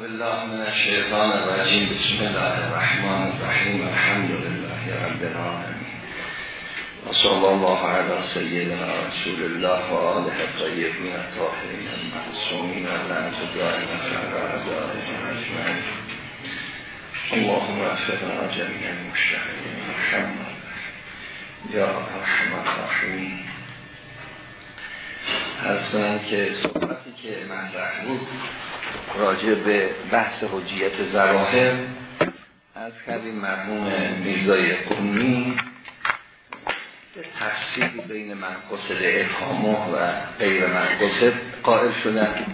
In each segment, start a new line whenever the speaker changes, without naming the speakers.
بالله من الشیطان الرجیم بسم الله الرحمن الرحیم الحمد لله رب العالمین و صلی الله علی سیدنا رسول الله و آله الطیبین الطاهرین المعصومین لعنت دائمة علی اعدائهم اجمعین اللهم وفقنا جميع المشتغلین محمد یا ارحم الراحمین هستن که صحبتی که مطرح بود راجع به بحث حجیت زواهر از کردیم مرموم میزای قومی تفصیلی بین منقصد افهامه و غیر منقصد قائل شدن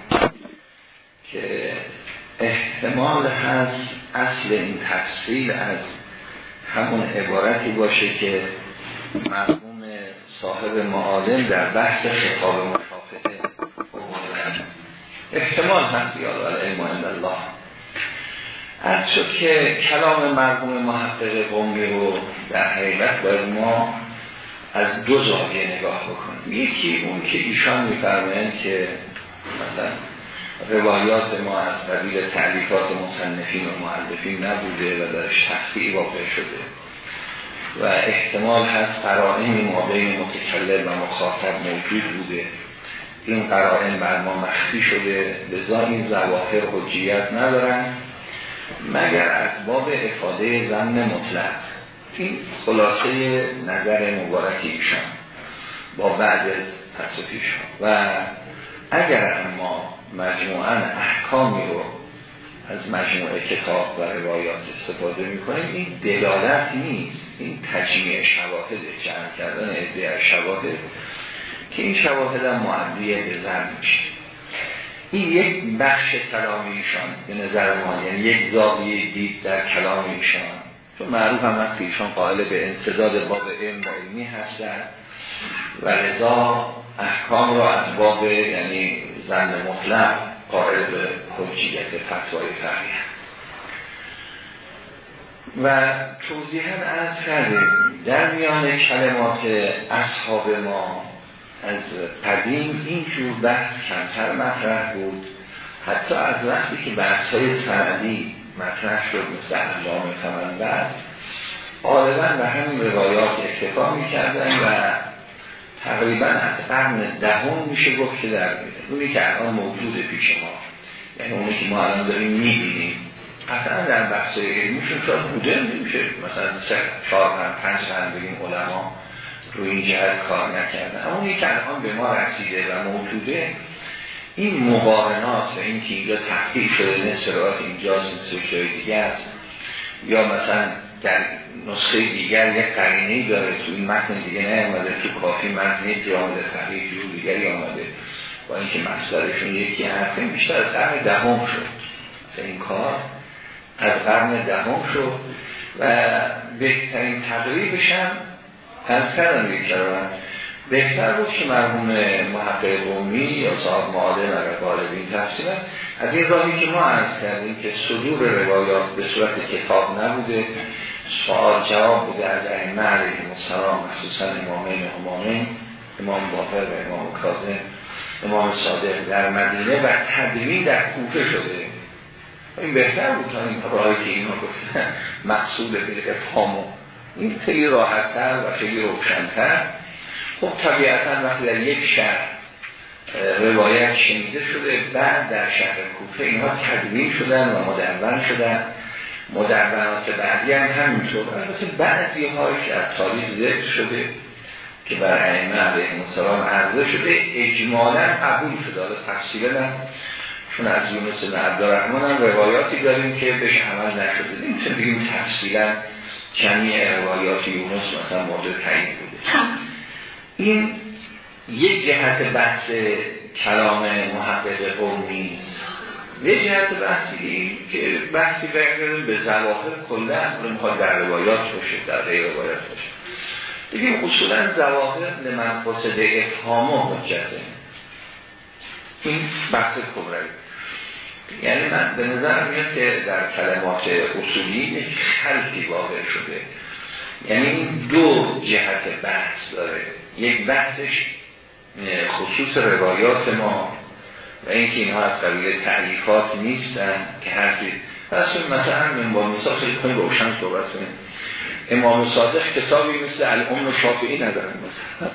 که احتمال هست اصل این تفصیل از همون عبارتی باشه که مرموم صاحب معالم در بحث خطاب مشافهه احتمال هست یا علم الله. از شد که کلام مرحوم محقق قومی رو در حقیقت باید ما از دو زاویه نگاه بکنیم. یکی اون که ایشان میفرمایند که مثلا روایات ما از قبیل تعلیفات مصنفین و معلفین نبوده و درش تخفیعی واقع شده و احتمال هست قرائن ما بین متکلم و مخاطب موجود بوده. این قرائن بر ما مخفی شده لذا این زواهر حجیت ندارن. مگر از باب افاده زن مطلق. این خلاصه نظر مبارکی ایشان با بعد تصفیش و اگر ما مجموعا احکامی رو از مجموعه کتاب و روایات استفاده می‌کنیم این دلالت نیست. این تجمیع شواهد جمع کردن ادعای شواهد که این شواهد هم معدیه به زن میشه. این یک بخش کلام ایشان به نظر ما یعنی یک زاویه دید در کلام ایشان. چون معروف هم هست ایشان قائل به انصداد باب علم و علمی هستن و لذا احکام را از باب یعنی زن مطلق قائل به حجیت فتوای فقیه. و توضیحا از کردیم در میان کلمات اصحاب ما از قدیم این جور بحث کمتر مطرح بود. حتی از وقتی که بحث های سندی مطرح شد مثل احلام فمنبر غالبا به همین روایات اکتفا می‌کردن و تقریبا از قرن دهم میشه گفت که در اونی که الان موجود پیش ما یعنی اونی که ما الان داریم می‌بینیم قطعا در بحث علمیشون شاید بوده نمیشه. مثلا سه چهار پنج قرن بگیم علما روی این جهت کار نکردن اما که الان به ما رسیده و موجوده. این مقارنات و این که اینجا تحقیق شده نصف روایت اینجا نصف جای دیگه است. یا مثلا در نسخه دیگر یک قرینه داره تو این متن دیگه نیامده تو کافی متن یک جامعه تحقیق جور دیگری آمده. با اینکه مصدرشون یکی حرفه بیشتر از قرن دهم شد. این کار از قرن دهم شد و بهترین تقریبش هم از کردم یک بهتر بود که مرحوم محقق قومی یا صاحب اگر قالب این از این راهی که ما عرض کردیم که صدور روایات به صورت کتاب نبوده سوال جواب بوده از ائمه علیهم السلام مخصوصا امامین امامین امام باقر و امام کاظم امام صادق در مدینه و تدوین در کوفه شده. این بهتر بود تا این راهی که اینا گفتن مقصود به افهامو این خیلی راحتتر و خیلی روشنتر. خب طبیعتا وقتی در یک شهر روایت شنیده شده بعد در شهر کوفه اینها تدوین شدن و مدون شدن. مدونات بعدی هم همینطور. البته بعضی هایش از تاریخ ذکر شده که بر ائمه علیهم السلام عرضه شده. اجمالا قبول شده. حالا تفصیلا چون از یونس بن عبدالرحمن هم روایاتی داریم که بهش عمل نشده. نمی‌تونیم بگیم تفصیلا جمعی روایات یونس مثلا مورد تعیین بوده. این یک جهت بحث کلام محقق قومی یک جهت بحثی که بحثی برگردیم به زواهر کلا می‌خواد در روایات باشه در غیر روایات باشه. بگیم اصولا زواهر لمن قصد افهام و حجته این بحث کبرایی یعنی من به نظر میاد که در کلمات اصولی یک واقع شده. یعنی دو جهت بحث داره. یک بحثش خصوص روایات ما و اینکه اینها از قبیل تعلیفات نیستن که حرفی پس مثلا من با مثال خیلی کنی روشن صحبت کنیم امام صادق کتابی مثل الامن شافعی ندارن مثلا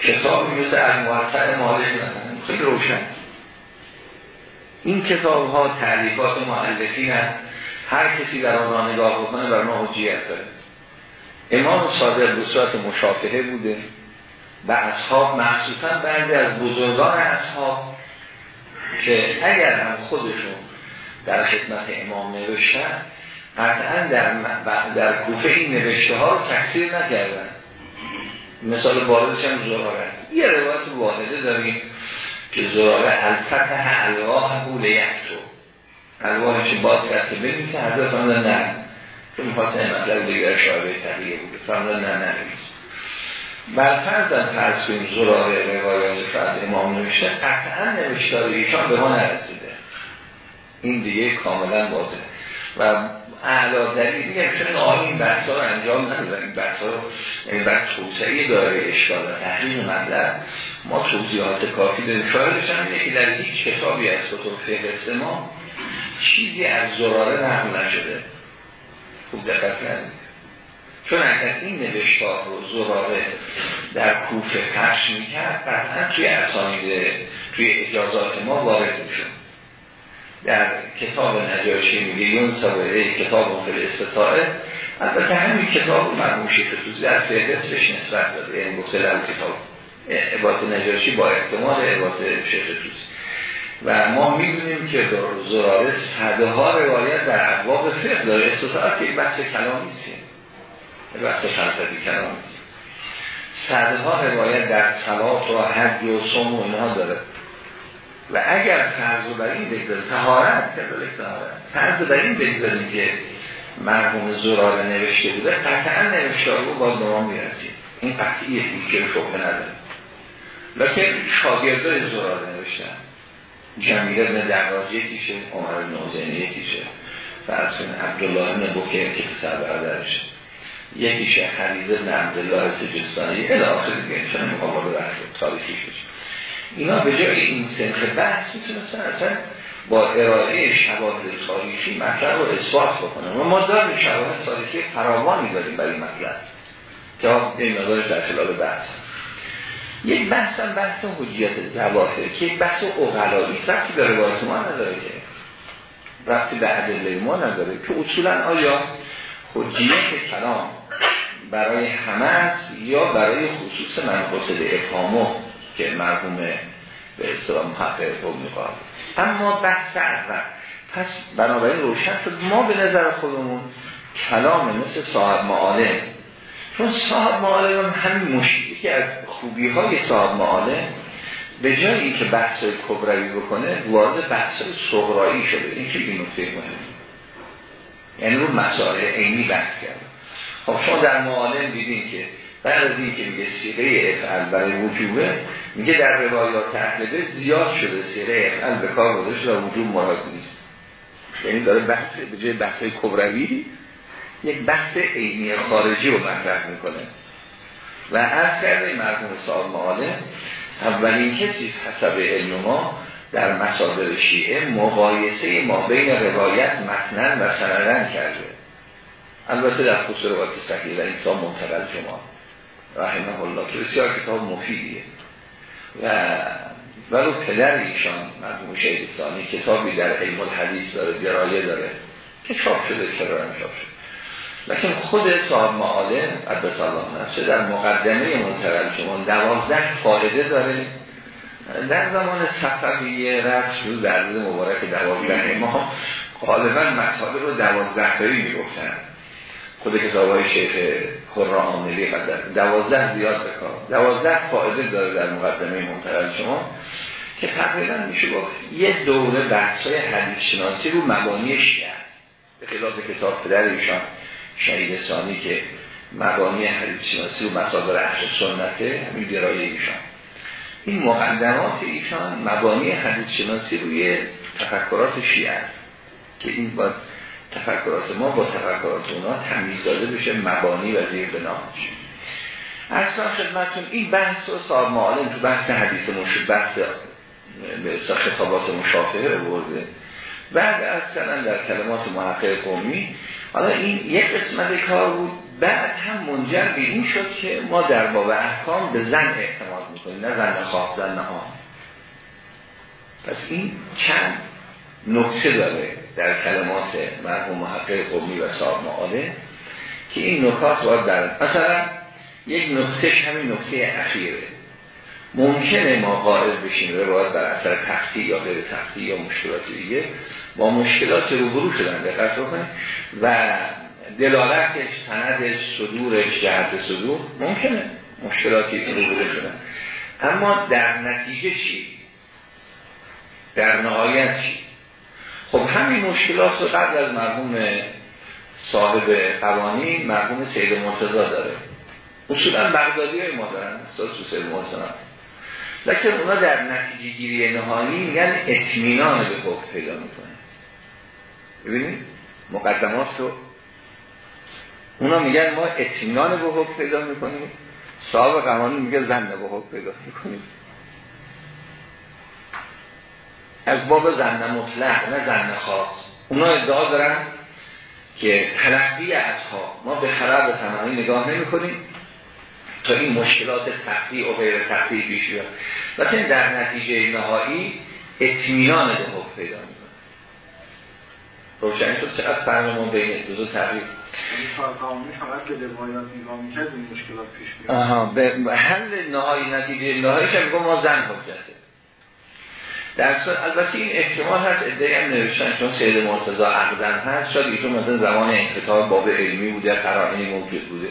کتابی مثل الموقع مالک ندارن خیلی روشن. این کتاب ها تعلیفات معلفین هست هر کسی در آن را نگاه بکنه بر ما حجیت داره. امام صادق به صورت مشافهه بوده و اصحاب مخصوصا بعضی از بزرگان اصحاب که اگر هم خودشون در خدمت امام نوشتن قطعا در, در کوفه این نوشته ها رو تکثیر نکردن. مثال بارزش هم زراره یه روایت واحده داریم. که زراره الفتح الواح بوله یکتو الواحش باز کرد که بنویسه حضرت فرمودن نه. که می‌خواست این مطلب دیگر شعبه تقیه بوده. فرمودن نه ننویس بر فرض از کنیم زراره روایات فرض امام نوشته قطعا نوشتار ایشان به ما نرسیده. این دیگه کاملا واضح و اعلا دلیل میگم چون آن این بحث رو انجام ندادن. این بحث رو یعنی بعد توسعه داره اشکال و تحریم مطلب. ما توضیحات کافی داریم. شاهدش هم اینه که در هیچ کتابی از کتب فهرست ما چیزی از زراره نقل نشده. خوب دقت کردید چون اگر این نوشتار رو زراره در کوفه پخش می‌کرد قطعا توی اسانید توی اجازات ما وارد می‌شد. در کتاب نجاشی میگه یون سابقه کتاب فل استطاعه. البته همین کتاب مرموشی توزی در فهرست بهش نسبت داده. یعنی گفته در کتاب. عبادت نجاشی با احتمال عبادت شیخ توزی و ما می‌دونیم که زراره صده ها روایت در ابواب فقه داره. استطاعت که بحث کلامی است. بحث فلسفی کلامی است. صده ها روایت در صلات و حج و صوم و اینها داره. و اگر فرض بر این بگذاریم تهارت کذالک تهارت فرض بر این بگذاریم که مرحوم زراره نوشته بوده قطعا نوشته رو باز به ما می‌رسید این قطعیه که شبه نداره. لیکن شاگردای زراره نوشتن. جمیل ابن دراز یکیشه عمر نوزین یکیشه فرض کنید عبدالله ابن بکر که پسر برادرشه یکیشه خریز ابن عبدالله سجستانی. الاخر دیگه چون مقابل بحث تاریخی شد اینا به جای این سنخ بحث می‌تونستن اصلا با ارائه شواهد تاریخی مطلب رو اثبات بکنن. و ما داریم شواهد تاریخی فراوانی داریم برای مطلب. که این مقدارش در خلال بحث. یک بحث هم بحث حجیت زواهر که یک بحث اغلایی رفتی به روایت ما نداره که رفتی به عدله ما نداره که اصولا آیا حجیت کلام برای همه است یا برای خصوص منقصد افهامو که مرحوم به اصطلاح محقق رو می‌خواد. اما بحث اول. پس بنابراین روشن شد ما به نظر خودمون کلام مثل صاحب معالم. چون صاحب معالم هم همین مشکلی که از خوبی های صاحب معالم به جایی که بحث کبروی بکنه وارد بحث صغرایی شده. این خیلی نکته مهمه یعنی رو مسائل عینی بحث کرد خب شما در معالم دیدین که بعد از این که میگه سیغه افعل برای وجوبه میگه در روایات اهل زیاد شده سیغه افعل به کار شده و وجوب مراد نیست. یعنی داره بحث به جای بحث کبروی یک بحث عینی خارجی رو مطرح می‌کنه. و از کرده مرحوم صاحب معاله اولین کسی حسب علم ما در مسادر شیعه مقایسه ما بین روایت متنن و سندن کرده. البته در خصوص روایت صحیح این کتاب منتقل شما. رحمه الله. که بسیار کتاب مفیدیه. و ولو پدر ایشان مرحوم شهید کتابی در علم الحدیث داره گرایه داره که چاپ شده چرا هم چاپ شده؟ لیکن خود صاحب معالم عبد الله نفسه در مقدمه منتقل شما دوازده فایده داره. در زمان صفویه رفت شد در مبارک دوازده ما غالبا مطالب رو دوازده تایی می‌گفتن. خود کتاب های شیخ خورا عاملی قدر. دوازده زیاد بکار دوازده فایده داره در مقدمه منتقل شما که تقریبا میشه گفت یه دوره بحث های حدیث شناسی رو مبانی شیعه. به خلاف کتاب پدر ایشان. شهید ثانی که مبانی حدیث شناسی رو مسادر اهل سنته همین درایه ایشان. این مقدمات ایشان مبانی حدیث شناسی روی تفکرات شیعه است که این باید تفکرات ما با تفکرات اونا تمیز داده بشه مبانی و زیر بنامش اصلا خدمتون این بحث و صاحب معالم تو بحث حدیث مشهد بحث به خطابات مشافهه برده. بعد کردن در کلمات محقق قومی حالا این یک قسمت کار بود. بعد هم منجر به این شد که ما در باب احکام به زن اعتماد می‌کنیم نه زن خواه زن ها پس این چند نکته داره در کلمات مرحوم محقق قومی و صاحب معاله که این نکات باید در مثلا یک نکتهش همین نکته اخیره. ممکنه ما قائل بشیم روایت بر اثر تختی یا غیر تختی یا مشکلات دیگه. با مشکلات روبرو شدن دقت بکنید. و دلالتش سندش صدورش جهت صدور ممکنه مشکلاتی روبرو شدن. اما در نتیجه چی؟ در نهایت چی؟ خب همین مشکلات رو قبل از مرحوم صاحب قوانین مرحوم سید مرتضا داره. اصولا بغدادی های ما دارن تو سید مرتضا لیکن اونا در نتیجه گیری نهایی میگن اطمینان به حکم پیدا می‌کنه ببینید مقدمات رو اونا میگن ما اطمینان به حکم پیدا می‌کنیم. صاحب قوانین میگه زن به حکم پیدا می‌کنیم. از باب زن مطلق نه زن خاص. اونا ادعا دارن که تلقی ها ما به خراب تمامی نگاه نمی کنیم تا این مشکلات تقدی و غیر تقدی پیش بیاد. لیکن در نتیجه نهایی اطمینان به حکم پیدا می‌کنه روشنی شد چقدر فرمون بین دو تقریب آها به حل نهایی نتیجه نهایی که ما زن حجته در صورت البته این احتمال هست ادعای هم نوشتن چون سید مرتضی عقدن هست شاید ایشون مثلا زمان انقطاع باب علمی بوده قرائنی موجود بوده.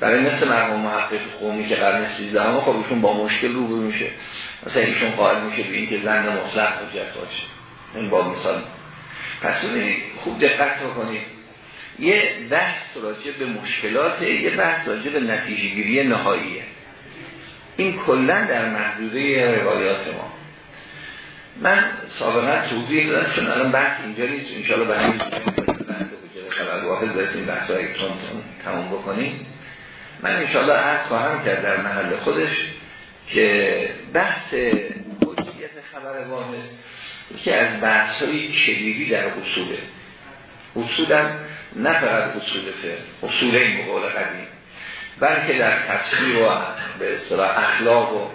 برای مثل مرحوم محقق قومی که قرن 13 همه خب ایشون با مشکل روبرو میشه. مثلا ایشون قائل میشه به اینکه زن مطلق حجت باشه این با مثال پس خوب دقت بکنید. یه بحث راجع به مشکلات یه بحث راجع به نتیجه گیری نهاییه. این کلا در محدوده روایات ما. من سابقا توضیح دادم چون الان بحث اینجا نیست. انشاءالله به همین خبر واحد این بحث های تون تموم بکنیم. من انشاءالله عرض خواهم کرد در محل خودش که بحث حجیت خبر واحد که از بحث های کلیدی در اصوله. اصولا نه فقط اصول فقه اصول این مقال قدیم بلکه در تفسیر و به اصطلاح اخلاق و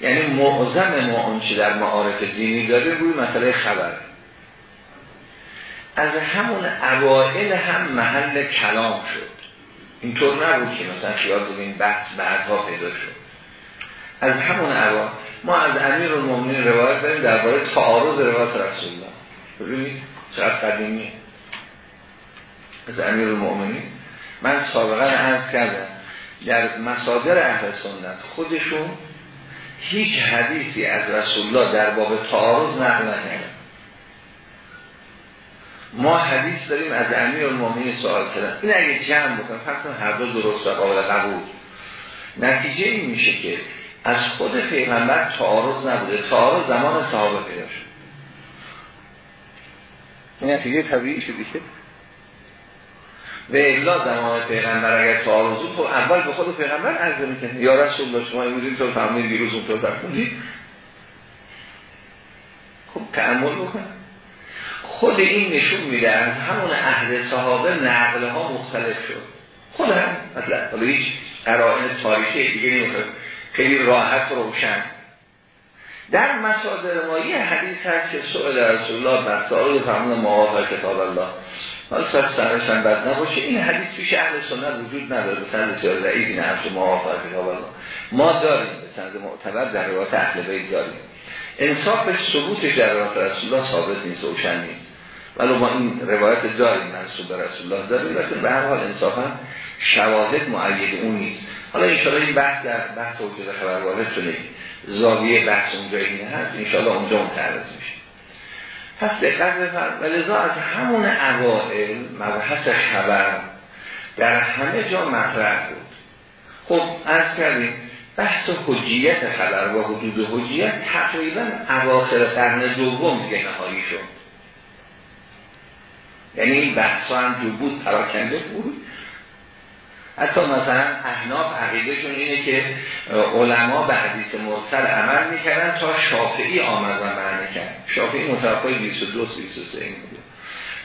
یعنی معظم ما آنچه در معارف دینی داره روی مسئله خبر. از همون اوائل هم محل کلام شد. اینطور نبود که مثلا خیال بودیم بحث بعدها پیدا شد. از همون اوائل ما از امیر المومنین روایت داریم درباره تعارض روایت رسول الله. ببینید چقدر قدیمی. از امیر المومنین من سابقا عرض کردم در مصادر اهل سنت خودشون هیچ حدیثی از رسول الله در باب تعارض نقل نکردن. ما حدیث داریم از امیر المومنین سوال کردن. این اگه جمع بکنم فرض هر دو درست و قابل قبول. نتیجه این میشه که از خود پیغمبر تعارض نبوده. تعارض زمان صحابه پیدا شد. این نتیجه طبیعی شدی که و الا زمان پیغمبر اگر تعارض بود خب اول به خود پیغمبر عرض می‌کنه. یا رسول الله شما امروز تو فهمید بیروز اونطور فرمودید خب تعمل بکن خود این نشون میده از همون اهل صحابه نقل ها مختلف شد. خود هم مثلا حالا هیچ قرائن تاریخی دیگه نمی‌خواد. خیلی راحت روشن. در مسادر ما یه حدیث هست که سؤال رسول الله بر سؤال فرمون موافق کتاب الله. حالا سر سرش هم بد نباشه. این حدیث پیش اهل سنت وجود نداره. سند بسیار ضعیف این حرف موافق کتاب الله. ما داریم. به سند معتبر در روایت اهل بیت داریم. انصاف به ثبوت در روایت رسول الله ثابت نیست روشن نیست. ولی ما این روایت داریم منصوب رسول الله داریم. لیکن به هر حال انصافا شواهد معید اون نیست. حالا ان این بحث در بحث وجود خبر وارد شده. زاویه بحث اونجا این هست. ان اونجا متعرض میشه. پس دقت بفرم و لذا از همون اوائل مبحث خبر در همه جا مطرح بود. خب از کردیم بحث حجیت خبر و حدود حجیت تقریبا اواخر قرن دوم دیگه نهایی شد. یعنی این بحث هم جو بود پراکنده بود. حتی مثلا احناف عقیدهشون اینه که علما به حدیث مرسل عمل می‌کردن تا شافعی آمد و معنی کرد شافعی متوقعی 22 23 این بوده.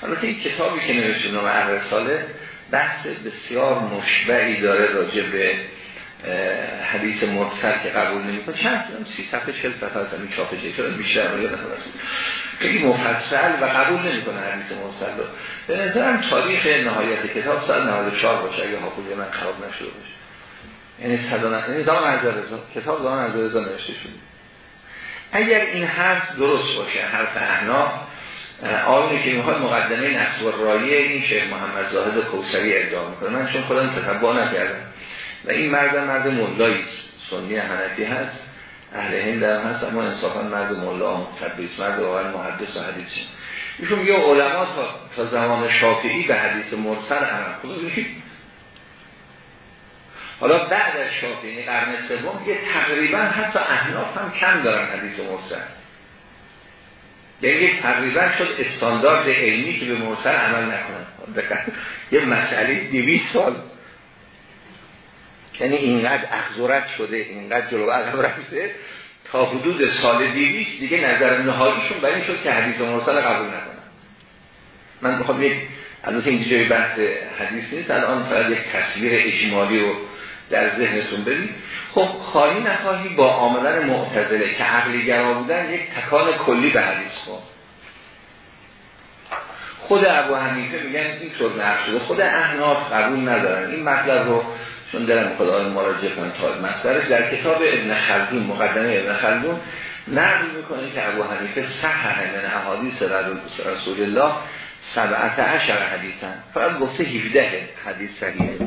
البته این کتابی که نوشته نام ساله بحث بسیار مشبعی داره راجع به حدیث مرسل که قبول نمی‌کنه. چند سی صفحه 40 صفحه از این چاپ بیشتر رو یادم خیلی مفصل و قبول نمی‌کنه حدیث مرسل رو. به نظرم تاریخ نهایت کتاب سال 94 باشه اگه حافظه من خراب نشده باشه. یعنی صدانه یعنی زمان رضا کتاب زمان از رضا نوشته شده. اگر این حرف درست باشه حرف احنا آنی که می‌خواد مقدمه و رایه این شیخ محمد زاهد کوسری ادعا می‌کنه. من چون خودم تتبع نکردم. و این مرد مرد مولایی سنی حنفی هست. اهل هند هم هست اما انصافا مرد مولا متبیس مرد واقعا محدث و حدیثی ایشون میگه علما تا, تا زمان شافعی به حدیث مرسل عمل خود حالا بعد از شافعی یعنی قرن سوم یه تقریبا حتی احناف هم کم دارن حدیث مرسل. یعنی تقریبا شد استاندارد علمی که به مرسل عمل نکنن یه مسئله 200 سال. یعنی اینقدر اخذورت شده اینقدر جلو عقب رفته تا حدود سال دیویش دیگه نظر نهاییشون برای این شد که حدیث مرسل قبول نکنن. من بخوام یک البته این جای بحث حدیث نیست الان فقط یک تصویر اجمالی رو در ذهنتون برید خب خواهی نخواهی با آمدن معتزله که عقلی گرا بودن یک تکان کلی به حدیث کن خود ابو حنیفه میگن این طور نقش شده. خود احناف قبول ندارن. این مطلب رو چون دلم خدا مراجعه کنم تا مصدرش در کتاب ابن خلدون مقدمه ابن خلدون نقل می‌کنه که ابو حنیفه صحح من احادیث رسول الله سبعت عشر حدیثن فقط گفته 17 حدیث صحیحه.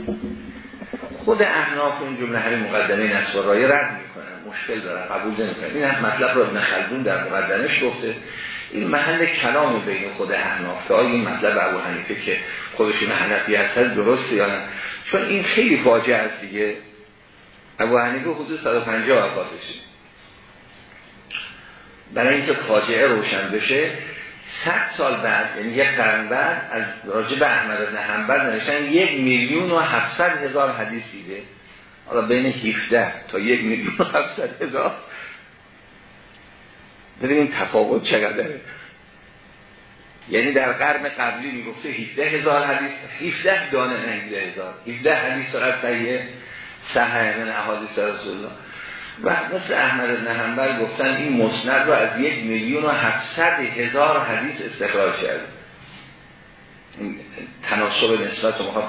خود احناف این جمله همین مقدمه نصر رای رد می‌کنن مشکل داره قبول نمی‌کنن این مطلب رو ابن خلدون در مقدمش گفته. این محل کلام بین خود احناف. که این مطلب ابو حنیفه که خودشون حنفی هست درسته یا نه؟ چون این خیلی فاجعه است دیگه. ابو حنیفه حدود 150 وفاتشه برای اینکه فاجعه روشن بشه 100 سال بعد یعنی یک قرن بعد از راجع به احمد بن حنبل نوشتن یک میلیون و 700 هزار حدیث دیده. حالا بین 17 تا یک میلیون و 700 هزار. ببینیم تفاوت چقدره. یعنی در قرن قبلی می‌گفته 17 هزار حدیث 17 دانه نه 17 هزار. 17 حدیث فقط صحیح صحیح من احادیث رسول الله و مثل احمد بن گفتن این مسند رو از یک میلیون و 700 هزار حدیث استخراج این تناسب نسبت رو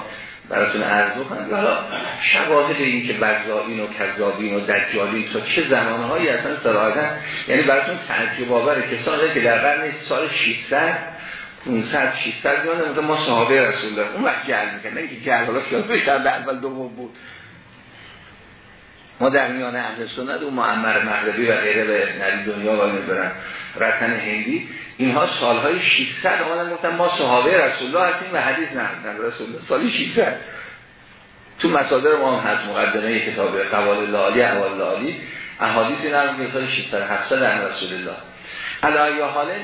براتون عرض کنم حالا شواهد این که بزائین و کذابین و دجالین تا چه زمانهایی اصلا سراحتا یعنی براتون تعجب آوره کسانی که در قرن سال 600 500 600 یاد ما صحابه رسول الله. اون وقت جعل می‌کنه نه که جعل حالا خیال در اول دوم بود. ما در میان اهل سنت و معمر مغربی و غیره به نری دنیا و برن. رتن هندی. اینها سالهای 600 آمدن گفتن ما صحابه رسول الله هستیم و حدیث نه رسول الله سالی 600 تو مصادر ما هم هست. مقدمه کتاب قوال الله علی احوال الله علی احادیث نرم که سال 600 700 در رسول الله. علایه حاله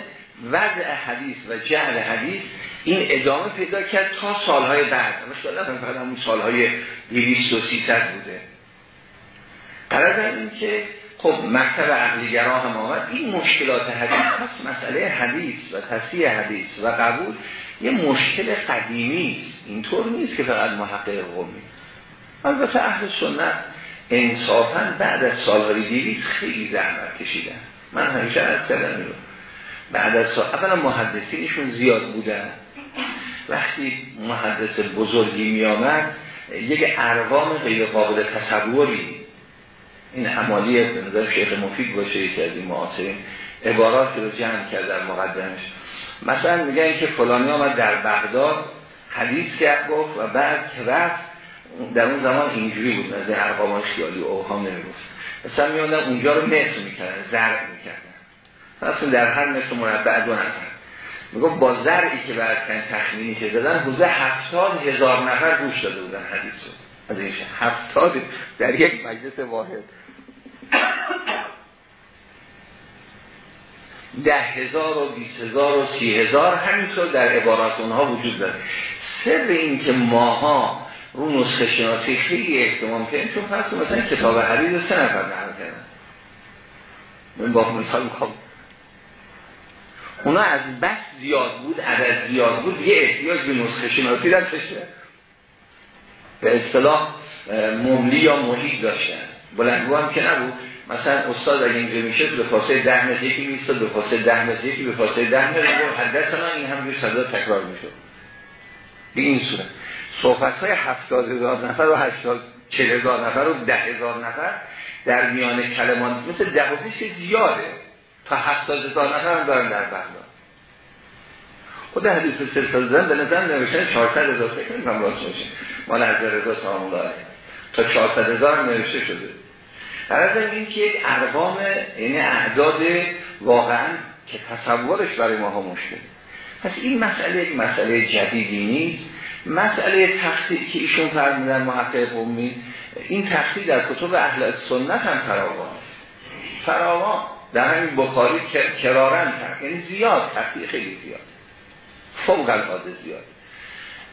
وضع حدیث و جعل حدیث این ادامه پیدا کرد تا سالهای بعد. شاید فقط همون سالهای 200 و 300 بوده. قرار این که خب مکتب عقلیگرا هم آمد. این مشکلات حدیث هست مسئله حدیث و تصیح حدیث و قبول یه مشکل قدیمی است. اینطور نیست که فقط محقق قومی البته اهل سنت انصافا بعد از سالهای دیویز خیلی زحمت کشیدن. من همیشه از کردم بعد از سال اولا محدثینشون زیاد بودن. وقتی محدث بزرگی می آمد یک اروام غیر قابل تصوری این حمالی به نظر شیخ مفید باشه یکی از این معاصرین عبارات رو جمع کرد در مقدمش. مثلا میگن که فلانی آمد در بغداد حدیث کرد گفت و بعد که رفت در اون زمان اینجوری بود از ارقام خیالی و اوهام نمی‌گفت. مثلا میوندن اونجا رو مصر می‌کردن زرد می‌کردن. اصلا در هر مثل مربع دو نفر. می‌گفت با زرعی که بعد کن تخمینی که زدن حوزه هفتاد هزار نفر گوش داده بودن حدیث از این هفتاد در یک مجلس واحد. ده هزار و بیس هزار و سی هزار همینطور در عبارات اونها وجود داره. سر این که ماها رو نسخه شناسی خیلی احتمام کنیم چون فرض مثلا کتاب حدیث سه نفر نقل کردن. من با مثال می‌خوام اونا از بس زیاد بود عدد زیاد بود یه احتیاج به نسخه شناسی در داشته به اصطلاح مملی یا محیط داشتن. بلندگو هم که نبود. مثلا استاد اگه اینجا میشه به فاصله ده متر یکی میستاد به فاصله ده متر یکی به فاصله ده متر حدث این هم صدا تکرار می‌شد. به این صورت. صحبت های هفتاد هزار نفر و هشتاد چل هزار نفر و ده هزار نفر در میان کلمان مثل ده که زیاده. تا هفتاد هزار نفر هم دارن در بغداد خود حدیث سلسل زن به نظر نوشتن 400 هزار. فکر کنیم راست باشه. مال حضر رضا سلام الله تا 400 هزار نوشته شده. در این که یک ارقام یعنی اعداد واقعا که تصورش برای ما ها مشکل. پس این مسئله یک مسئله جدیدی نیست. مسئله تخصیل که ایشون فرمودن محقق قومی این تخصیل در کتب اهل سنت هم فراوان. فراوان. در همین بخاری کرارن کرد یعنی زیاد تخصیل خیلی زیاد. فوق العاده زیاد.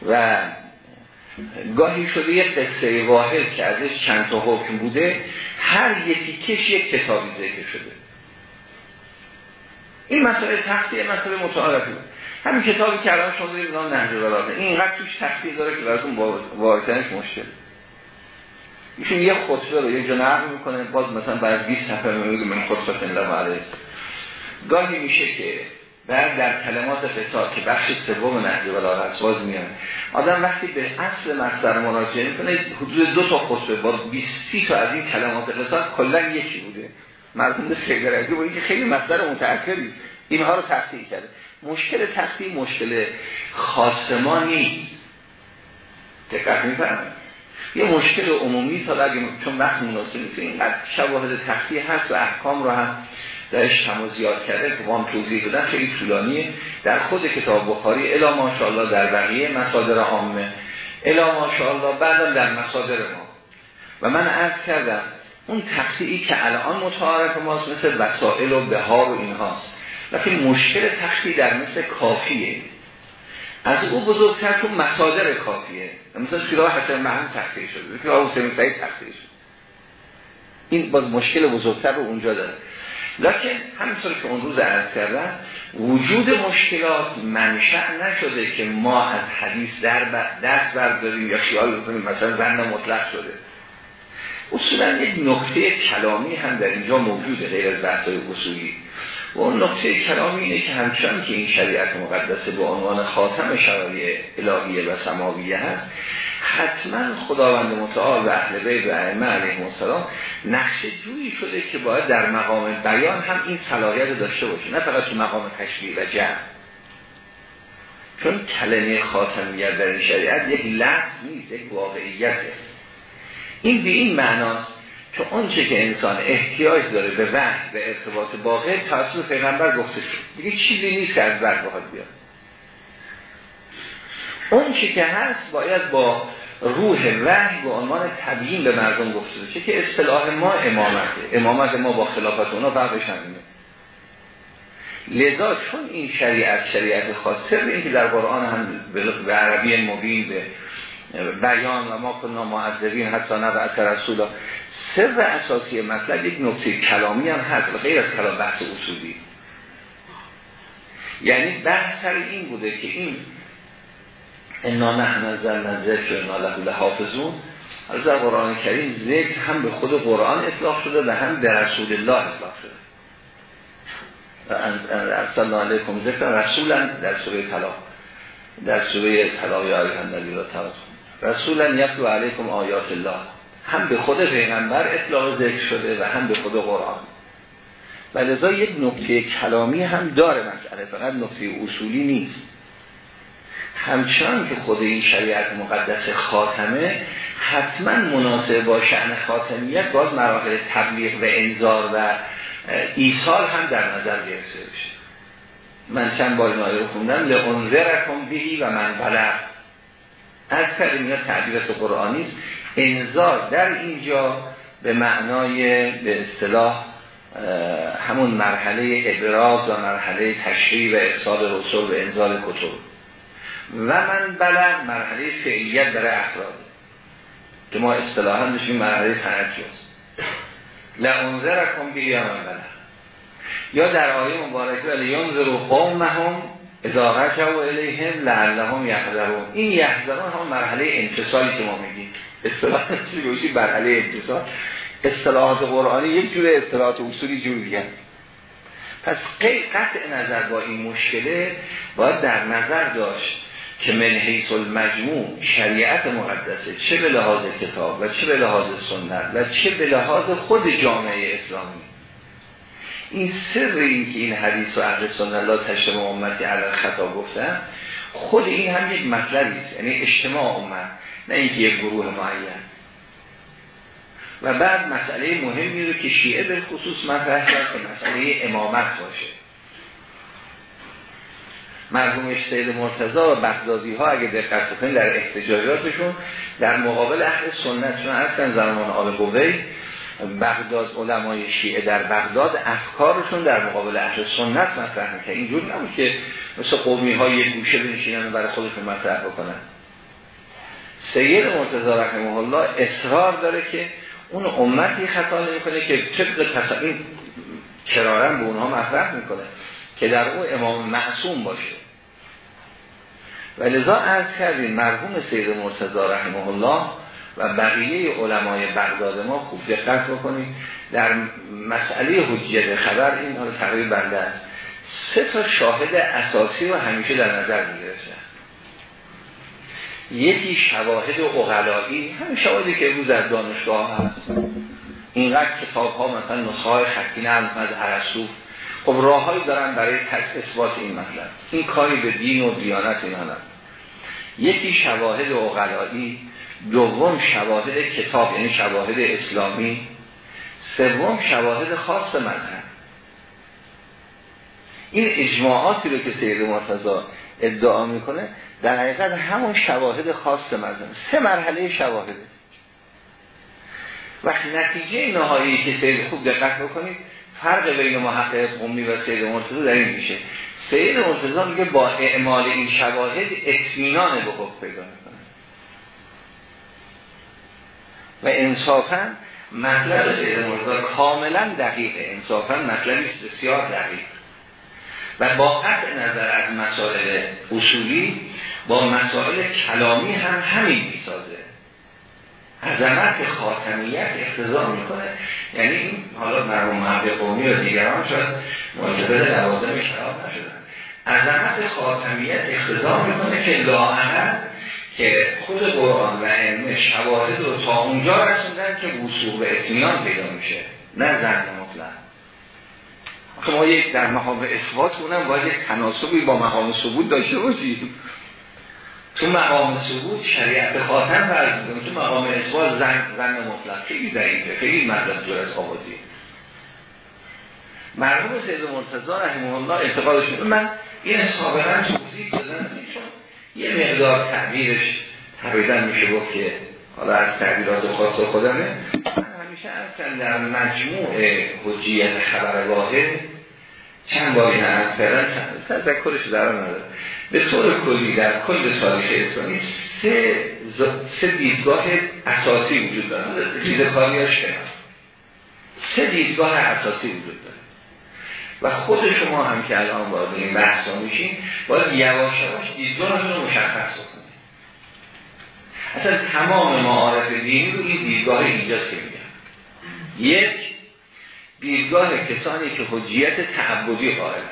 و گاهی شده یک قصه واحد که ازش چند تا حکم بوده هر یکی کش یک کتابی ذکر شده. این مسئله تخصیل مسئله متعارفی همین کتابی که الان شما دارید نام نهج این اینقدر توش تفصیل داره که براتون واردنش مشکل. ایشون یه خطبه رو یه نقل می‌کنه باز مثلا بعد 20 صفحه میگه من خطبه الله علیه. گاهی میشه که بعد در کلمات فساد که بخش سوم نهج البلاغه است باز میاد. آدم وقتی به اصل مصدر مراجعه می‌کنه حدود دو تا خطبه با 20 تا از این کلمات فساد کلا یکی بوده. مرحوم سیگرگی با اینکه خیلی مصدر متأخری. اینها رو تفصیل کرده. مشکل تختی مشکل خاص ما نیست. دقت میفرمایید. یه مشکل عمومی تا اگه چون وقت مناسب نیست اینقدر شواهد تختی هست و احکام رو هم درش هم زیاد کرده که با هم توضیح دادن خیلی طولانیه. در خود کتاب بخاری الا ماشاءالله در بقیه مصادر عامه. الا ماشاءالله بعدم در مصادر ما. و من عرض کردم اون تختی که الان متعارف ماست مثل وسائل و بهار و اینهاست. لیکن مشکل تختی در مثل کافیه. از او بزرگتر تو مصادر کافیه. مثلا خیراه حسن محمود تختی شده. خیراه حسین سعید تختی شده. این باز مشکل بزرگتر رو اونجا داره. لیکن همینطور که اون روز عرض کردن وجود مشکلات منشأ نشده که ما از حدیث در دست برداریم یا خیال بکنیم مثلا زن مطلق شده. اصولا یک نکته کلامی هم در اینجا موجوده غیر از بحثای اصولی. و اون نقطه کلامی اینه که همچنان که این شریعت مقدسه به عنوان خاتم شرایع الهیه و سماویه هست حتما خداوند متعال و اهل بیت و ائمه علیهم السلام نقشه جویی شده که باید در مقام بیان هم این صلاحیت داشته باشه نه فقط تو مقام تشریع و جمع. چون کلمه خاتمیت در این شریعت یک لحظ نیست یک واقعیته. این به این معناست که آنچه که انسان احتیاج داره به وحی به ارتباط باقی توسط پیغمبر گفته شد. دیگه چیزی نیست که از وحی بخواد بیاد. اون که هست باید با روح وحی به عنوان تبیین به مردم گفته چه که اصطلاح ما امامته. امامت ما با خلافت اونا فرقش همینه لذا چون این شریعت شریعت خاصه به اینکه در قرآن هم به عربی مبین به بیان و ما کننا معذبین حتی نبعث رسولا سر اساسی مطلب یک نکته کلامی هم هست و غیر از کلام بحث اصولی. یعنی بحث سر این بوده که این انا نحن نزلنا ذکر انا له لحافظون. از قرآن کریم ذکر هم به خود قرآن اطلاق شده و هم در رسول الله اطلاق شده. ارسلنا علیکم ذکر رسولا در سوره طلاق. در سوره طلاق یا ایها النبی رسولا یتلو علیکم آیات الله. هم به خود پیغمبر اطلاق ذکر شده و هم به خود قرآن. و لذا یک نکته کلامی هم داره مسئله فقط نکته اصولی نیست. همچنان که خود این شریعت مقدس خاتمه حتما مناسب با شعن خاتمیت باز مراحل تبلیغ و انذار و ایصال هم در نظر گرفته بشه. من چند بار این آیه خوندم. لعنذرکم بهی و من بلغ. از کردیم یا تعبیرات قرآنی انذار در اینجا به معنای به اصطلاح همون مرحله ابراز و مرحله تشریع و ارسال رسول و انزال کتب. و من بلغ مرحله فعلیت در افراد. که ما اصطلاحا داشتیم مرحله تنجز لعنذرکم بیان بله یا در آیه مبارکه ولی ینظر قومهم اذا رجعوا الیهم لعلهم یحذرون. این یحذرون هم مرحله انتصالی که ما میگیم. اصطلاح نسلی مرحله انتصال. اصطلاحات قرآنی یک جور اصطلاحات اصولی جور دیگه پس قطع نظر با این مشکله باید در نظر داشت که من حیث المجموع شریعت مقدسه. چه به لحاظ کتاب و چه به لحاظ سنت و چه به لحاظ خود جامعه اسلامی. این سر این که این حدیث و اهل سنت تشتم امتی علی خطا گفتن خود این هم یک مطلبی است یعنی اجتماع امت نه اینکه یک گروه معین. و بعد مسئله مهمی رو که شیعه به خصوص مطرح کرد که مسئله امامت باشه. مرحوم سید مرتضی و بغدادی ها اگه دقت کنید در احتجاجاتشون در مقابل اهل سنت چون هستن زمان آل قوی بغداد علمای شیعه در بغداد افکارشون در مقابل اهل سنت مطرح می‌کنه اینجور نبود که مثل قومی های گوشه بنشینن و برای خودشون مطرح بکنن. سید مرتضی رحمه الله اصرار داره که اون امتی خطا نمی‌کنه که طبق تصمیم کرارن به اونها مطرح می‌کنه که در او امام معصوم باشه. و لذا عرض کردیم مرحوم سید مرتضی رحمه الله و بقیه علمای بغداد ما خوب دقت بکنید. در مسئله حجیت خبر این حالا تقریبا بنده است. سه تا شاهد اساسی رو همیشه در نظر می‌گرفتن. یکی شواهد اغلایی همین شواهدی که روز از دانشگاه هست. اینقدر کتاب ها مثلا نسخه خطی نرم از عرصوف خب راههایی دارن برای اثبات این مطلب. این کاری به دین و دیانت اینا یکی شواهد اغلایی دوم شواهد کتاب یعنی شواهد اسلامی. سوم شواهد خاص مذهب. این اجماعاتی رو که سید مرتضی ادعا می‌کنه در حقیقت همون شواهد خاص مذهب. سه مرحله شواهده وقتی نتیجه نهایی که سید خوب دقت بکنید فرق بین محقق قومی و سید مرتضی در این میشه. سید مرتضی میگه با اعمال این شواهد اطمینان به حکم پیدا می‌کنه و انصافا مطلب سید مرتضی کاملا دقیقه انصافا مطلبی بسیار دقیق. و با قطع نظر از مسائل اصولی با مسائل کلامی هم همین می‌سازه. عظمت خاتمیت اختزام می‌کنه. یعنی حالا مرموم محب قومی و دیگران شاید منجبه لوازم کلام نشدن. عظمت خاتمیت اختزام می‌کنه که لاعمل که خود قرآن و علم شواهد رو تا اونجا رسوندن که وصول به اطمینان پیدا میشه نه زن مطلق. ما یک در مقام اثبات اونم باید یک تناسبی با مقام ثبوت داشته باشیم. تو مقام ثبوت شریعت خاتم فرض می‌کنه. تو مقام اثبات زن زن مطلق خیلی ضعیفه خیلی مطلب دور از آبادی مرحوم سید مرتضی رحمه الله اعتقادش من این سابقا توضیح دادم. چون یه مقدار تعبیرش تقریبا میشه گفت که حالا از تعبیرات خاص خودمه. من همیشه اصلا در مجموع حجیت خبر واحد چند بار این عرض کردن تذکرش در نداره به طور کلی در کل تاریخ اسلامی سه, سه دیدگاه اساسی وجود داره چیز کاریاش سه دیدگاه اساسی وجود داره و خود شما هم که الان وارد این بحث میشین باید یواش یواش دیدگاهتون رو مشخص کنید اصلا تمام معارف دینی رو این دیدگاه اینجاست که میگم. یک دیدگاه کسانی که حجیت تعبدی قائلن.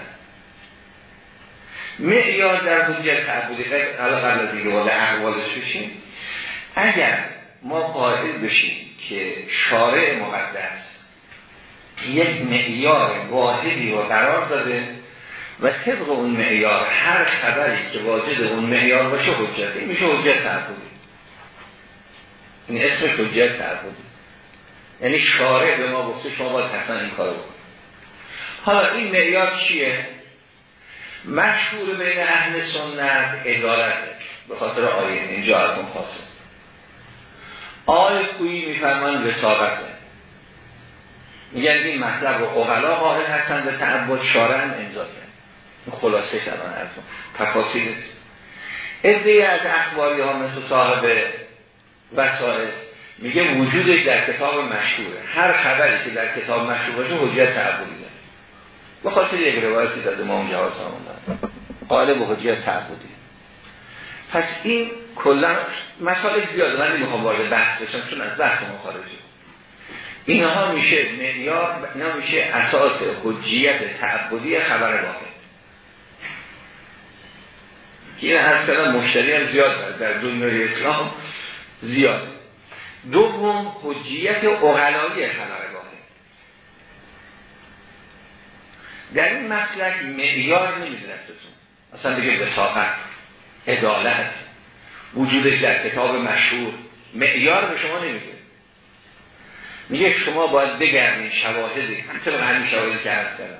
معیار در حجیت تعبدی قبل از اینکه وارد احوالش بشیم اگر ما قائل بشیم که شارع مقدس یک معیار واحدی رو قرار داده و طبق اون معیار هر خبری که واجد اون معیار باشه حجت. این میشه حجت تعبدی. این اسم حجت تعبدی. یعنی شارع به ما گفته شما باید حتما این کارو بکنید. حالا این معیار چیه؟ مشهور بین اهل سنت ادارته به خاطر آیه. اینجا از اون خاصه آیه کویی میفرمان رسالته میگن این مطلب رو اغلا قائل هستن به تعبد شارع هم امضا کرد. خلاصه کردن از تفاصیل. از اخباری ها مثل صاحب وسائل میگه وجودش در کتاب مشهوره. هر خبری که در کتاب مشهور باشه حجت تعبدی داره. به خاطر یک روایتی زده ما اون جواز آموندن و حجت تعبدی. پس این کلا مسائل زیاد من نمی‌خوام وارد بحث بشم چون از بحث ما اینها میشه معیار اینا میشه اساس حجیت تعبدی خبر که این هر کلام مشتری هم زیاد در دنیای اسلام زیاد. دوم حجیت اغلایی خبرگاهه در این مسلک معیار نمیدرستتون اصلا بگه بساقت عدالت وجودش در کتاب مشهور. معیار به شما نمیده. میگه شما باید بگردین شواهدی. همطور همین شواهدی که هست کردن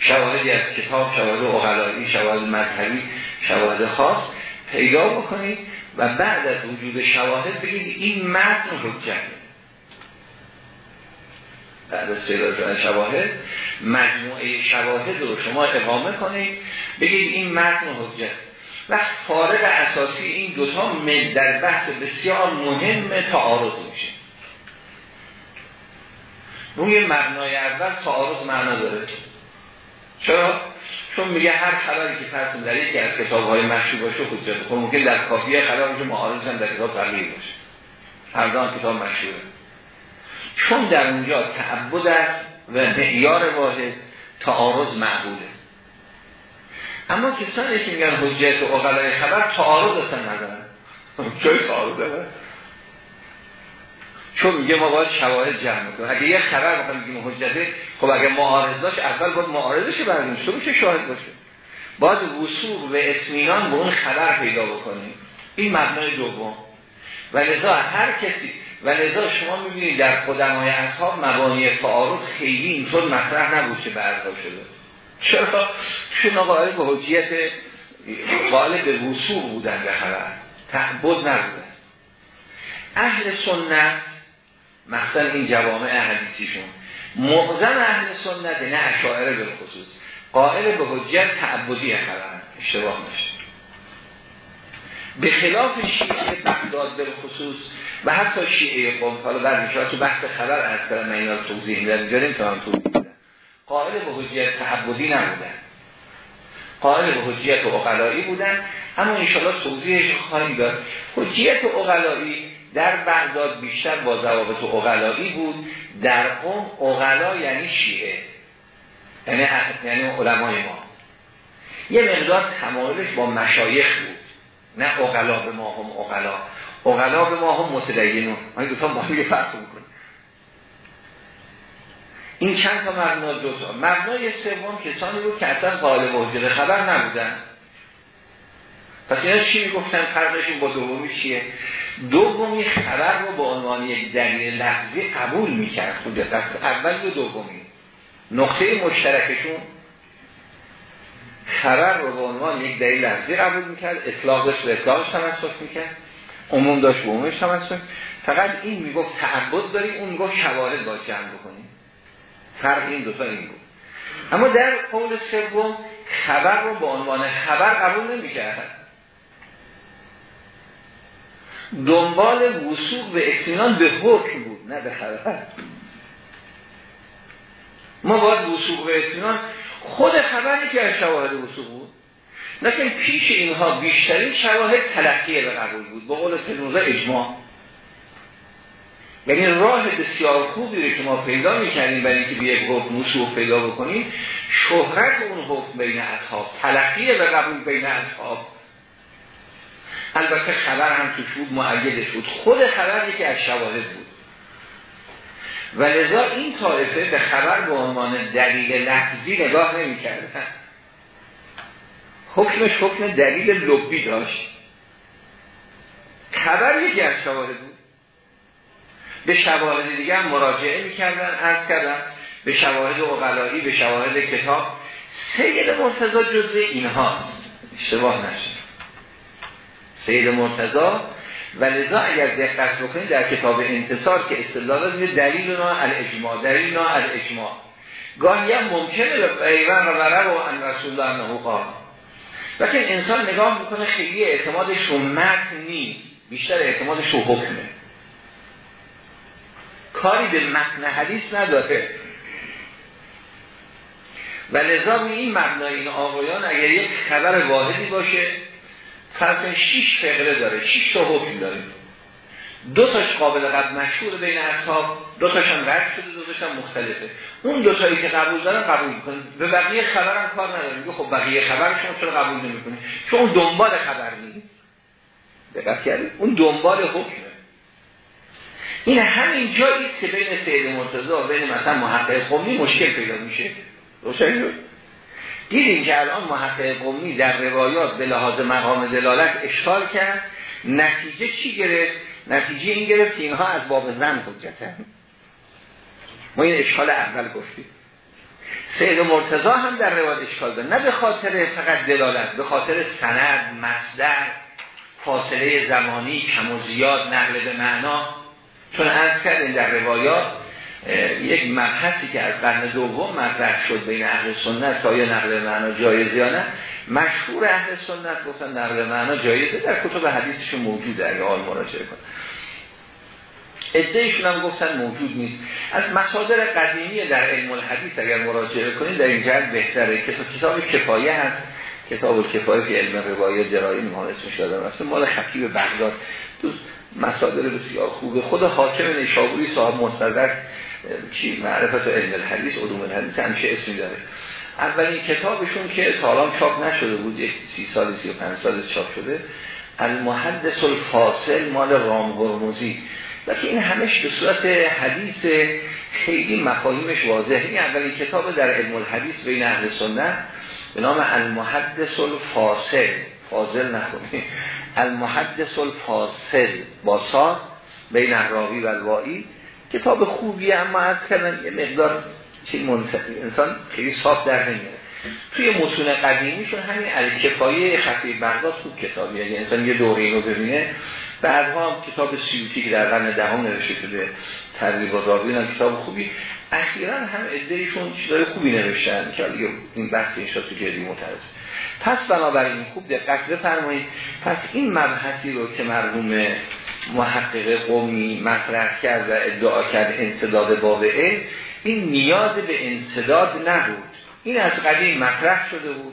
شواهدی از کتاب شواهد اغلایی شواهد مذهبی شواهد خاص پیدا بکنید و بعد از وجود شواهد بگید این متن حجت بعد از پیدا شدن شواهد مجموعه شواهد رو شما اقامه کنید بگید این متن حجت. و فارق اساسی این دوتا در بحث بسیار مهم تعارض میشه. روی مبنای اول تعارض معنا داره. چرا؟ چون میگه هر خبری که فرض در یکی از کتاب های مشهور باشه حجت خب ممکن در کافیه خبر باشه معارض هم در کتاب تغییر باشه. هر کتاب مشهوره. چون در اونجا تعبد است و معیار واحد تعارض معقوله اما کسانی که میگن حجت و اقلای خبر تعارض اصلا ندارن. چون تعارض چون میگه ما باید شواهد جمع کنیم. اگه یه خبر بخوام بگیم حجته خب اگه معارض داشت اول باید معارضش بردیم میشه شاهد باشه. باید وصول و اطمینان به اون خبر پیدا بکنیم. این مبنای دوم. و لذا هر کسی و لذا شما می‌بینید در قدمای اصحاب مبانی تعارض خیلی اینطور مطرح نبود که شده. چرا؟ چون آقا به حجیت قائل به وصول بودن به خبر. تعبد نبودن اهل سنت مثلا این جوامع حدیثیشون معظم اهل سنت نه اشاعره به خصوص قائل به حجت تعبدی خبرن اشتباه نشه. به خلاف شیعه بغداد به خصوص و حتی شیعه قوم حالا بعضی تو بحث خبر از من اینا توضیح میدن اینجا نمی‌تونم توضیح قائل به حجیت تعبدی نبودن. قائل به حجیت اقلایی بودن. اما انشاءالله توضیحش خواهیم داد. حجیت اقلایی در بغداد بیشتر با ضوابط اقلایی بود. در اون اقلا یعنی شیعه. یعنی, یعنی علمای ما. یه مقدار تمایلش با مشایخ بود. نه اقلا به ما هم اقلا. اقلا به ما هم متدینون. این دوتا با هم فرق می‌کنیم این چند تا مبنا دو تا. مبنای سوم کسانی بود که اصلا قالب وجود خبر نبودن. پس اینا چی می‌گفتن؟ فرقشون با دومی چیه؟ دومی خبر رو به عنوان یک دلیل لحظی قبول می‌کرد خود دقت. اول و دومی. نقطه مشترکشون خبر رو به عنوان یک دلیل لحظی قبول می‌کرد. اطلاق داشت به اطلاقش تمسک می‌کرد. عموم داشت به عمومش تمسک فقط این می‌گفت تعبد داریم اون می‌گفت شواهد باید جمع بکنیم. فرق این دوتا این بود. اما در قول سوم خبر رو به عنوان خبر قبول نمی‌کرد دنبال وصول به اطمینان به حکم بود نه به خبر. ما باید وصول به خود خبری که از شواهد وصول بود. لیکن پیش اینها بیشترین شواهد تلقیه به قبول بود با قول سنوزه اجماع. یعنی راه بسیار خوبی رو که ما پیدا می‌کنیم برای اینکه به یک حکم وصول پیدا بکنیم شهرت اون حکم بین اصحاب تلقیه به قبول بین اصحاب البته خبر هم توش بود معیدش بود. خود خبر یکی از شواهد بود. و لذا این طایفه به خبر به عنوان دلیل لحظی نگاه نمی کردن حکمش حکم دلیل لبی داشت. خبر یکی از شواهد بود. به شواهد دیگه هم مراجعه می‌کردن از کردن. به شواهد اقلایی به شواهد کتاب. سید مرتضا جزء اینهاست اشتباه نشه سید مرتضا. و لذا اگر دقت بکنید در کتاب انتصار که استدلال میگه دلیل نا الاجماع دلیل نا الاجماع. گاهی هم ممکنه ایوان و ورب و ان رسول الله انه قال. لیکن انسان نگاه می‌کنه خیلی اعتمادش رو متن نیست بیشتر اعتمادش رو حکمه. کاری به متن حدیث نداره. و لذا این مبنای این آقایان اگر یک خبر واحدی باشه فرض 6 فقره داره 6 تا حکم داره. دو تاش قابل قبل مشهور بین اصحاب دو تاش هم رد شده دو تاش هم مختلفه. اون دو تایی که قبول دارن قبول می‌کنن. به بقیه خبرم کار نداره میگه خب بقیه خبر شما چرا قبول نمی‌کنه چون اون دنبال خبر نیست. دقت کردید؟ اون دنبال حکمه. این همین جایی که بین سید مرتضی و بین مثلا محقق قومی مشکل پیدا میشه. روشن شد؟ دیدیم که الان محقق قومی در روایات به لحاظ مقام دلالت اشکال کرد. نتیجه چی گرفت؟ نتیجه این گرفت اینها از باب زن حجته ما این اشکال اول گفتیم. سید مرتضا هم در روایت اشکال داره نه به خاطر فقط دلالت به خاطر سند مصدر فاصله زمانی کم و زیاد نقل به معنا. چون از کردیم در روایات یک مبحثی که از قرن دوم مطرح شد بین اهل سنت تا یا نقل معنا جایزه یا نه مشهور اهل سنت گفتن نقل معنا جایزه در کتب حدیثشون موجوده اگه حال مراجعه کن ادهشون هم گفتن موجود نیست. از مصادر قدیمی در علم الحدیث اگر مراجعه کنید در این جهت بهتره. که کتاب کفایه هست. کتاب کفایه که علم روایت جرایی ما اسمش دادم مال خطیب بغداد. دوست مصادر بسیار خوبه. خود حاکم نیشابوری صاحب مستدرک چی؟ معرفت علم الحدیث علوم الحدیث همیشه اسمی داره اولین کتابشون که سالان چاپ نشده بود یک سی سال سی و پنج سال چاپ شده المحدث الفاصل مال رام هرموزی این همش به صورت حدیث خیلی مفاهیمش واضحه. این اولین کتاب در علم الحدیث بین اهل سنت به نام المحدث الفاصل. فاضل نکنید المحدث الفاصل با ساد بین راوی و الوائی. کتاب خوبی اما از کردن یه مقدار انسان خیلی صاف در نمیاره توی متون قدیمیشون همین الکفایه خفی بغداد خوب کتابی یعنی انسان یه دوره رو ببینه بعدها هم کتاب سیوتی که در قرن دهم نوشته شده. تدریب و راوی کتاب خوبی. اخیرا هم ادهیشون چیزای خوبی نوشتن که دیگه این بحث این شد تو جدی مترس پس بنابراین خوب دقت بفرمایید. پس این مبحثی رو که مرحوم محقق قومی مطرح کرد و ادعا کرد انصداد باب این نیاز به انصداد نبود. این از قدیم مطرح شده بود.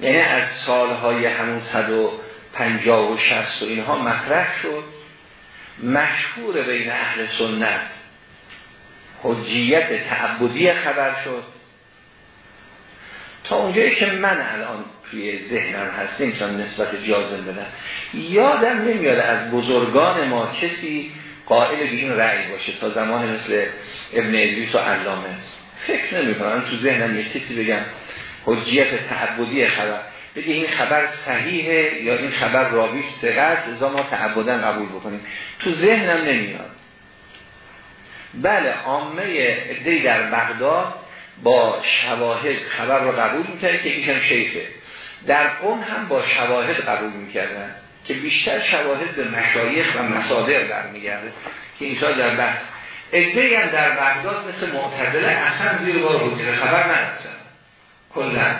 یعنی از سالهای همون 150 و 60 و اینها مطرح شد. مشهور بین اهل سنت حجیت تعبدی خبر شد. اونجایی که من الان توی ذهنم هستیم چون نسبت جازم بدم یادم نمیاد از بزرگان ما کسی قائل این رأی باشه تا زمان مثل ابن ادریس و علامه. فکر نمی کنم تو ذهنم یک کسی بگم حجیت تعبدی خبر. بگه این خبر صحیحه یا این خبر راویش سقط ازا ما تعبدن قبول بکنیم. تو ذهنم نمیاد. بله عامه ادهی در بغداد با شواهد. خبر رو قبول می‌کرد که ایشان شیخه. در قوم هم با شواهد قبول می‌کردن که بیشتر شواهد به مشایخ و مصادر برمیگرده. که اینجا در بحث. ادهی هم در بغداد مثل معتدله اصلا زیر بار حجر خبر نداشتن. کلا.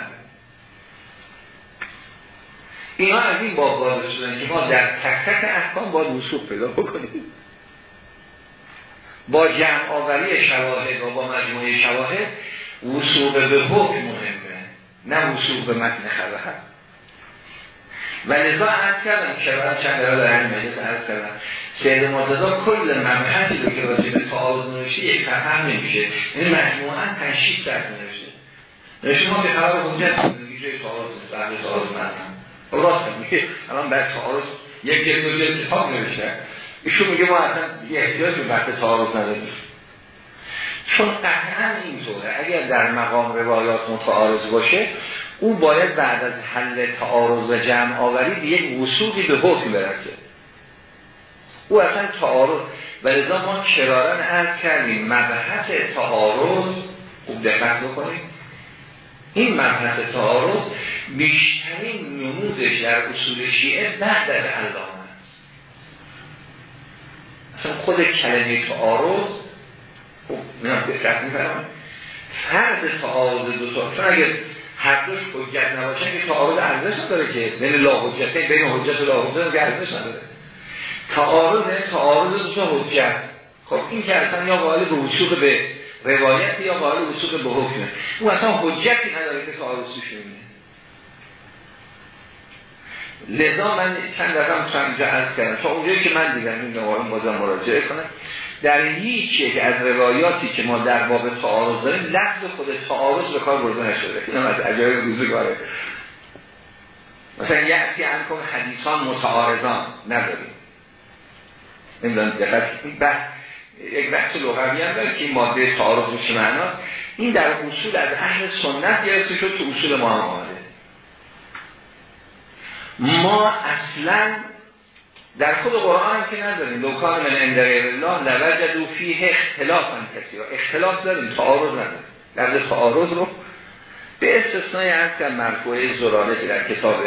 اینا از این باب وارد شدن که ما در تک تک احکام با وصول پیدا بکنیم. با جمع آوری شواهد و با مجموعه شواهد وصول به حکم مهمه نه وصول به متن خبر. و لذا عرض کردم که چند در این مجلس عرض کردم. سید مرتضا کل مبحثی رو که راجع به تعارض نوشته یک صفحه هم نمیشه. یعنی مجموعا 5 6 صفحه نوشته. نوشته ما به خبر حجت میگه تعارض بعد تعارض من راست میگه الان بعد تعارض یک جلد دو جلد کتاب نوشته. ایشون میگه ما اصلا یه احتیاج به بحث تعارض نداریم. چون قطعا اینطوره اگر در مقام روایات متعارض باشه او باید بعد از حل تعارض و جمع آوری به یک وصولی به حکم برسه. او اصلا تعارض و لذا ما کرارن عرض کردیم مبحث تعارض خوب دقت بکنیم این مبحث تعارض بیشترین نمودش در اصول شیعه بعد از علامه است. اصلا خود کلمه تعارض نه دقت میفرمایید فرض تعارض دو تا چون اگر هر دوش حجت نباشه که تعارض ارزش نداره که بین لا حجت بین حجت و لا حجت ارزش نداره. تعارض تعارض دو تا حجت. خب این که اصلا یا قائل به وصول به روایت یا قائل وصول به حکمه او اصلا حجتی نداره که تعارض شونه لذا من چند دفعه هم چند عرض کردم. تا اونجایی که من دیدم این نوارم بازم مراجعه کنم در هیچ یک از روایاتی که ما در باب تعارض داریم لفظ خود تعارض به کار برده نشده. اینم از عجایب روزگاره. مثلا یعتی انکم حدیثان متعارضان نداریم. نمی‌دونم دقت یک بحث لغوی هم داره که این ماده تعارض چه معنا این در اصول از اهل سنت گرفته شد تو اصول ما هم آمده. ما اصلا در خود قرآن هم که نداریم. لوکان من عند الله لوجدوا فیه اختلاف کسی اختلاف داریم تعارض نداریم. لفظ تعارض رو به استثنای از که مرفوعه زرانه که در کتاب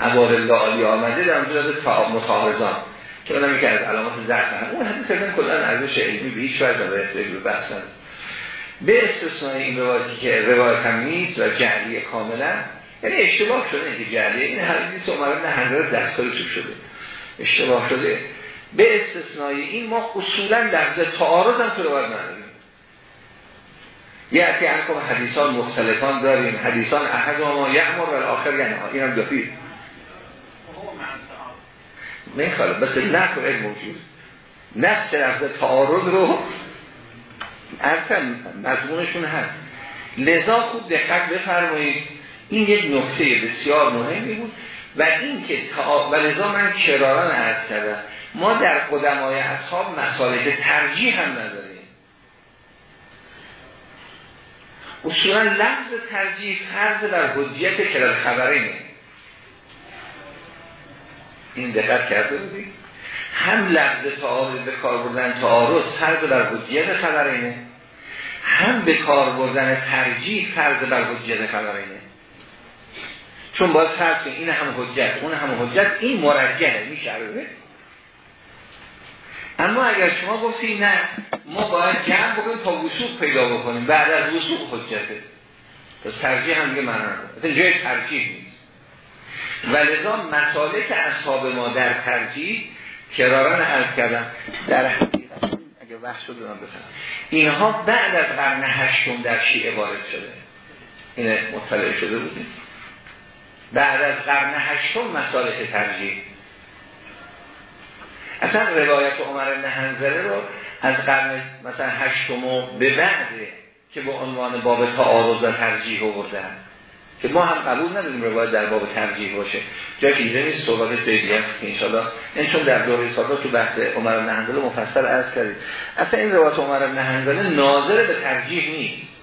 عبار الله علی آمده در اونجا متعارضان که اونم که از علامات ضعف هم اون حدیث اصلا کلا ارزش علمی به هیچ وجه به بحث به استثنای این روایتی که روایت هم نیست و جعلی کاملا یعنی اشتباه شده اینکه جعلی. این حدیث عمر بن حنظله دستکاری توش شده. اشتباه شده. به استثنای این ما اصولا لفظ تعارض هم تو روایت نداریم. یعنی انکم حدیثان مختلفان داریم. حدیثان احد ما یعمر و الاخر یعنی این هم دفید نمی‌خواد بس نقل علم موجود. نفس لفظ تعارض رو اصلا مضمونشون هست. لذا خوب دقت بفرمایید. این یک نکته بسیار مهمی بود. و این که. و لذا من کراران عرض کردم. ما در قدمای اصحاب مسالک ترجیح هم نداریم. اصولا لفظ ترجیح فرض در حجیت کلال خبرینه این دقت کرده بودید هم لفظ تعارض به کار بردن تعارض فرض بر حجیت خبرینه هم به کار بردن ترجیح فرض بر حجیت خبرینه چون باید فرض این هم حجت اون هم حجت این مرجحه میشه اما اگر شما گفتی نه ما باید جمع بکنیم تا وسوق پیدا بکنیم بعد از وسوق حجته. تا ترجیح هم دیگه معنا نداره. جای ترجیح نیست. ولذا مسالک اصحاب ما در ترجیح کراران عرض کردم در اگه وقت شد من بفهم اینها بعد از قرن هشتم در شیعه وارد شده. این مطلع شده بودیم. بعد از قرن هشتم مسالک ترجیح. اصلا روایت عمر نهنزره رو از قرن مثلا هشتم به بعده که به عنوان باب تعارض و ترجیح آوردن. که ما هم قبول نداریم روایت در باب ترجیح باشه. جا که اینجا نیست صحبت خیلی هست که انشاءالله. این چون در دوره سابقه تو بحث عمر بن مفصل عرض کردید اصلا این روایت عمر بن ناظر به ترجیح نیست.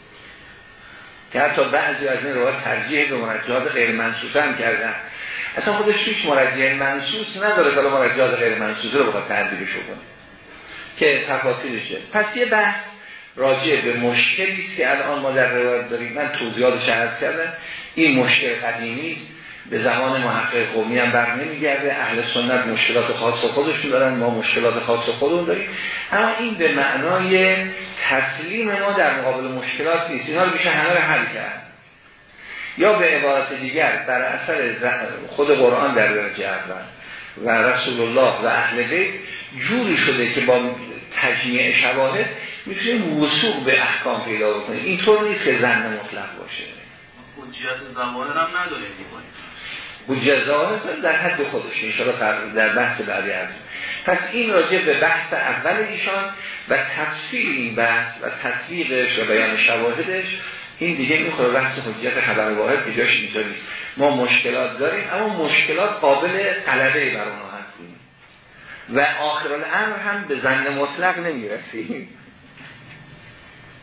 که حتی بعضی از این روایت ترجیح به مرجعات غیر منصوصه هم کردن. اصلا خودش هیچ مرجع منصوص نداره که مرجعات غیر منصوصه رو بخواد تعدیلش کنه که تفاصیلشه. پس یه بحث راجع به مشکلی که الان ما در روایت داریم. من توضیحاتش عرض کردم. این مشکل قدیمی به زمان محقق قومی هم بر نمیگرده. اهل سنت مشکلات خاص خودشون دارن ما مشکلات خاص خودمون داریم. اما این به معنای تسلیم ما در مقابل مشکلات نیست. اینا رو میشه همه رو حل کرد یا به عبارت دیگر بر اثر خود قرآن در درجه اول و رسول الله و اهل بیت جوری شده که با تجمیع شواهد می‌تونیم وصول به احکام پیدا بکنیم. اینطور نیست که زن مطلق باشه.
حجیت زمان هم نداریم
زمان در حد خودش انشاءالله در بحث بعدی از پس این راجع به بحث اول ایشان و تفسیر این بحث و تصویرش و بیان شواهدش این دیگه می‌خوره بحث حجیت خبر واحد که جاش نیست. ما مشکلات داریم اما مشکلات قابل غلبه بر اونها هستیم. و آخر الامر هم به زن مطلق نمی‌رسیم.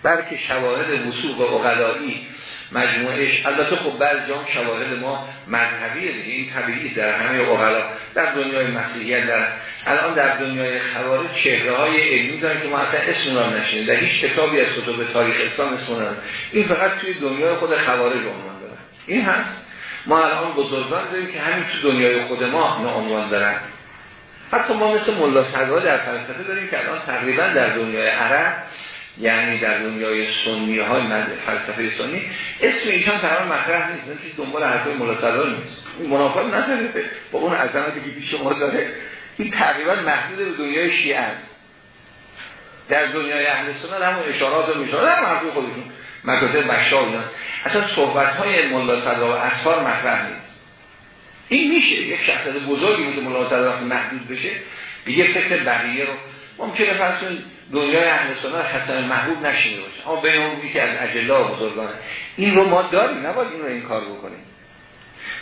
بلکه شواهد وسوق و اقلایی مجموعش البته خب بعض جام شواهد ما مذهبیه دیگه این طبیعی در همه اقلا در دنیای مسیحیت در الان در دنیای خوارج چهره های علمی دارن که ما اصلا اسم رو نشینیم. در هیچ کتابی از کتب تاریخ اسلام اسم این فقط توی دنیای خود خوارج عنوان دارن. این هست. ما الان بزرگان داریم که همین تو دنیای خود ما عنوان دارن. حتی ما مثل ملا صدرا در فلسفه داریم که الان تقریبا در دنیای عرب یعنی در دنیای سنی های فلسفه سنی اسم ایشان تمام مطرح نیست چیز دنبال حرفای صدرا نیست. این منافق نداره با اون عظمتی که پیش شما داره. این تقریبا محدود به دنیای شیعه است. در دنیای اهل سنت همون اشارات و میشارات هم حرفی خودشون. مکاتب بشار اینا. اصلا صحبت های صدر و اصفار مطرح نیست. این میشه. یک شخصیت بزرگی مثل صدر محدود بشه دیگه فکر بقیه رو ممکنه فرض دنیای اهل سنت حسن محبوب نشینه باشه. اما بین اون که از اجلا و بزرگانه این رو ما داریم نباید این رو این کار بکنیم.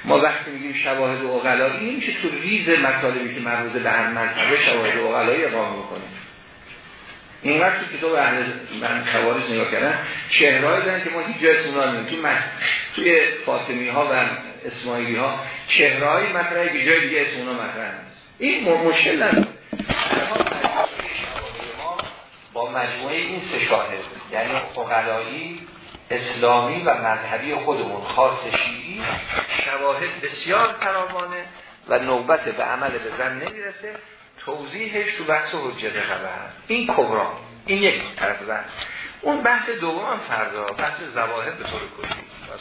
ما وقتی میگیم شواهد و این میشه تو ریز مطالبی که مربوط به هر مذهب شواهد و اقلایی اقام بکنیم. این وقت تو کتاب اهل من خوارج نگاه کردن چهرهای دارن که ما هیچ جای اونا نمیم توی توی فاطمی ها و اسماعیلی ها چهرهای مطرحی که جای دیگه اسم مطرح نیست. این مشکل نداره. مجموعه این سه شاهد یعنی فقلایی اسلامی و مذهبی خودمون خاص شیعی شواهد بسیار فراوانه و نوبت به عمل به زن نمی‌رسه توضیحش تو بحث حجت خبر این کبرا این یک طرف بحث. اون بحث دوم فردا بحث زواهد به طور کلی. و